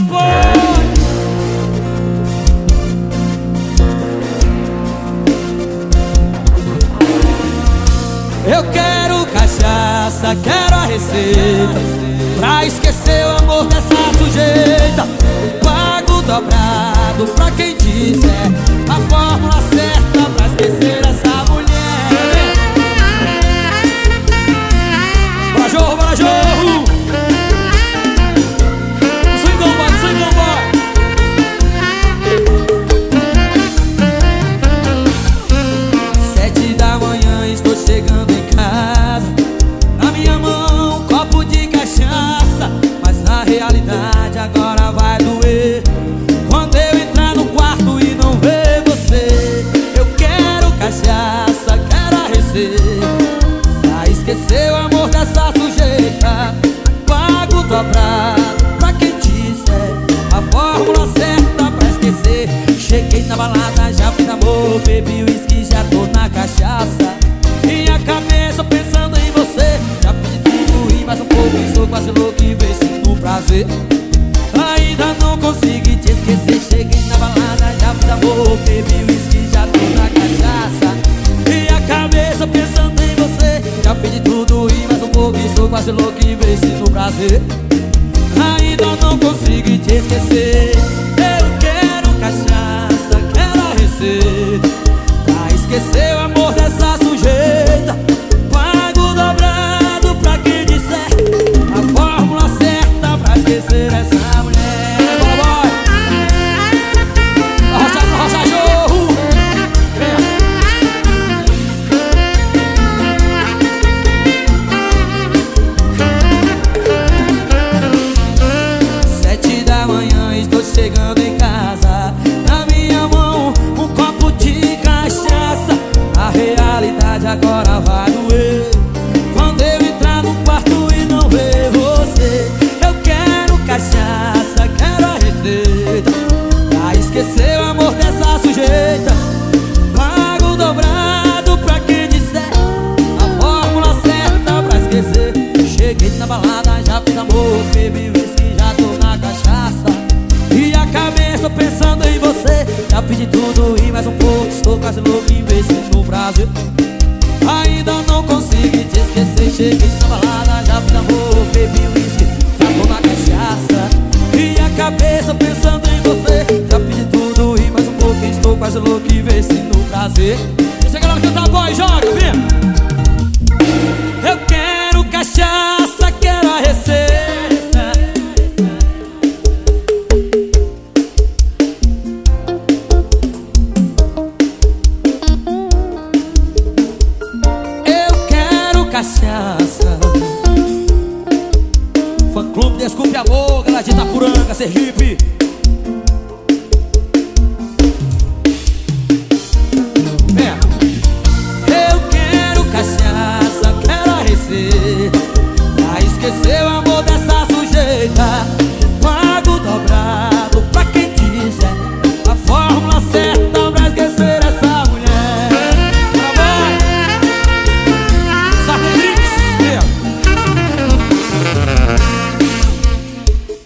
boy! Eu quero cachaça, quero a receita. Pra esquecer o amor dessa sujeita. Pago dobrado pra quem disser A fórmula certa Cheguei na balada, já fiz amor Bebi uísque, já tô na cachaça. Minha cabeça pensando em você Já pedi tudo e mais um pouco Estou quase louco e vê sinto prazer. Ainda não consegui te esquecer Cheguei na balada, já fiz amor Bebi uísque, já tô na cachaça. Minha cabeça pensando em você Já pedi tudo e mais um pouco Estou quase louco e vê sinto prazer. Ainda não consegui te esquecer agora vai doer. Quando eu entrar no quarto e não ver você Eu quero cachaça, quero a receita Pra esquecer o amor dessa sujeita. Pago dobrado pra quem disser. A fórmula certa pra esquecer. Cheguei na balada, já fiz amor Bebi whisky, já tô na cachaça. E a cabeça pensando em você. Já pedi tudo e mais um pouco Estou quase louco em se no Brasil Cheguei na balada, já fiz amor Bebi já tô na cachaça E a cabeça pensando em você. Já pedi tudo e mais um pouco Estou quase louco em ver se no prazer. Deixa a galera cantar boy, joga, vem! Eu quero cachaça, cachaça Fã Clube Desculpe Amor, galera de Itapuranga, Sergipe